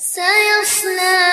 سيصلى